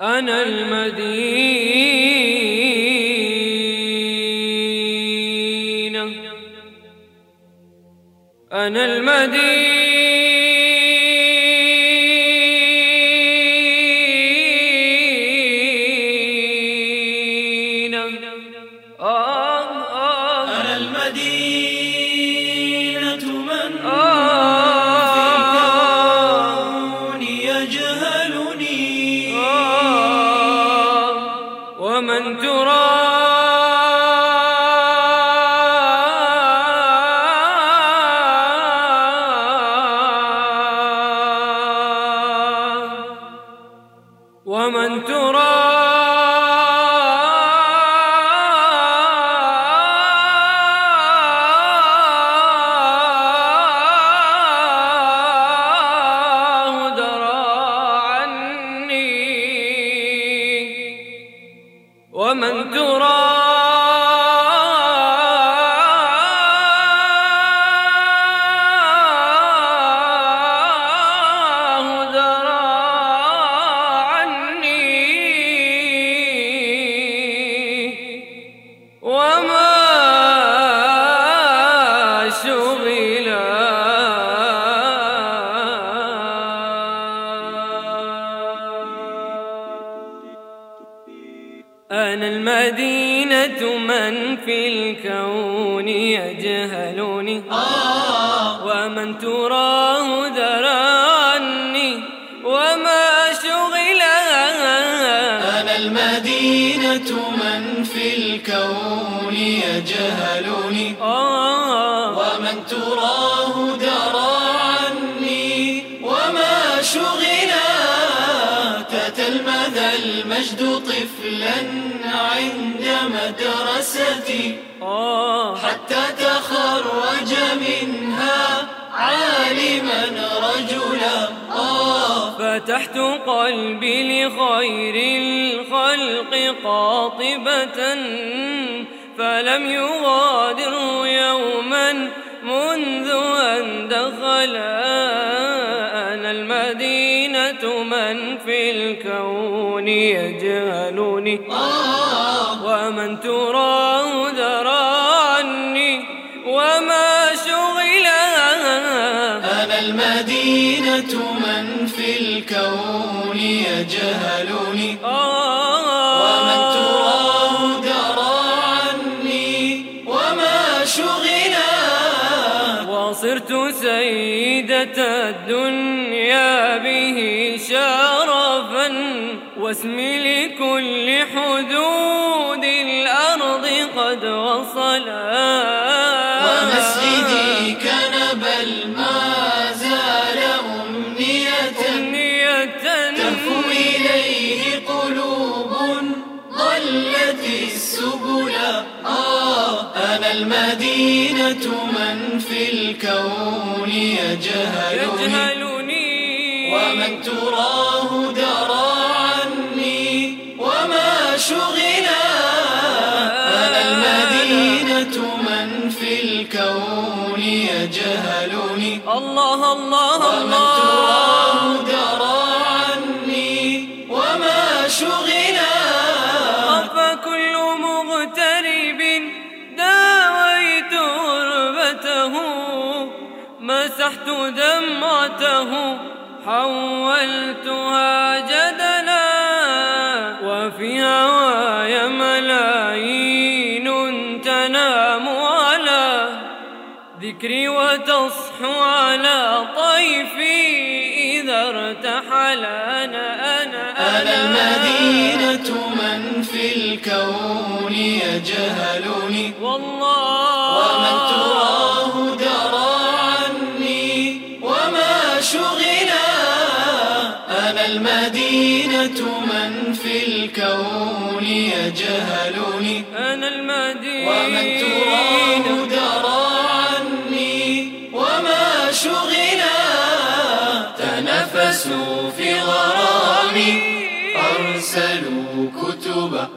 أنا المدينة ومن ترى ومن ترى أنا المدينة من في الكون يجهلني ومن تراه درى عني وما شغل أنا المدينة من في الكون يجهلني ومن تراه درى عني وما شغلا تتلمذ المجد عند مدرستي. آه. حتى تخرج منها عالما رجلا. آه. فتحت قلبي لخير الخلق قاطبة فلم يغادر يوما منذ أن دخل أنا المدينة من في الكون؟ يجهلني آه ومن تراه درى عني وما شغل أنا المدينة من في الكون يجهلني. ومن تراه درى عني وما شغلا. وصرت سيدة الدنيا به شرفا واسمي لكل حدود الأرض قد وصلا. ومسجدي كان بل ما زال أمنية. أمنية. تهفو إليه قلوب ضلت السبل. آه أنا المدينة من في الكون يجهلني. يجهلني. ومن تراه الكون يجهلني. الله الله ومن الله. تراه درى عني وما شغلا فكل مغترب داويت غربته. مسحت دمعته حولتها جدلا. وفي هواي ملايين ذكري وتصحو على طيفي إذا ارتحل أنا أنا أنا. المدينة من في الكون يجهلني. والله. ومن تراه درى عني وما شغلا أنا المدينة من في الكون يجهلني. أنا المدينة. ومن تراه درى كتبا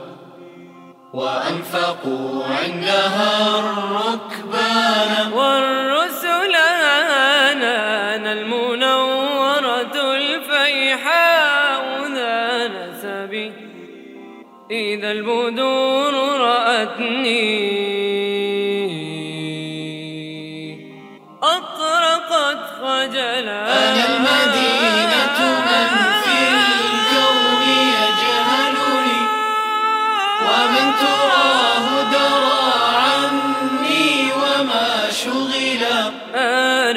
وأنفقوا عندها الركبان. والرسل أنا المنورة الفيحاء ذا بي إذا البدور رأتني. أطرقت خجلا.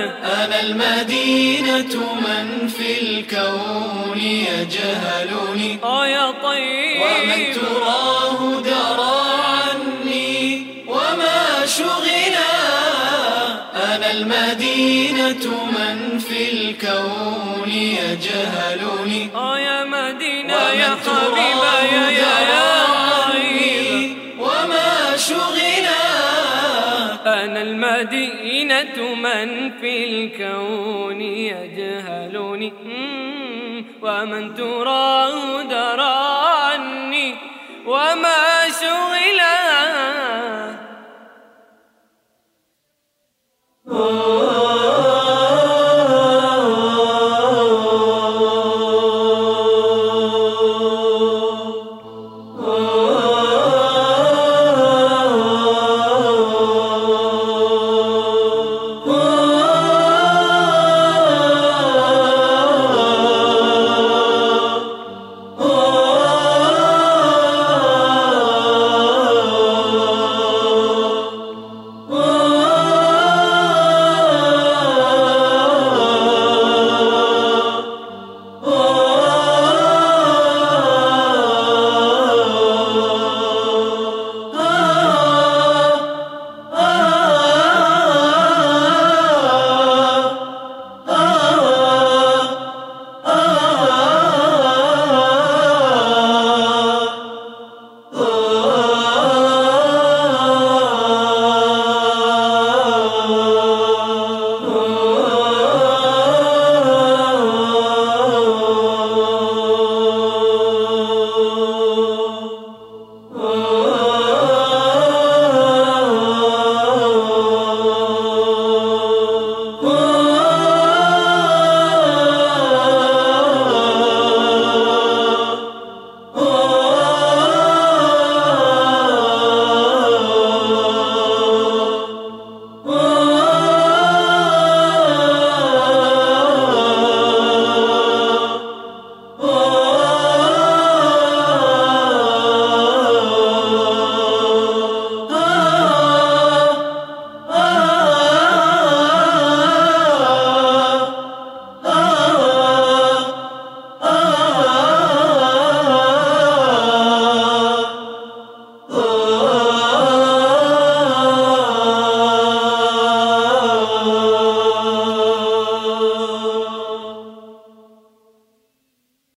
أنا. أنا المدينة من في الكون يجهلني. آه يا طيب. ومن تراه درى عني وما شغلا أنا المدينة من في الكون يجهلني. آه يا مدينة يا حبيبة يا يا يا المدينة من في الكون يجهلني ومن تراه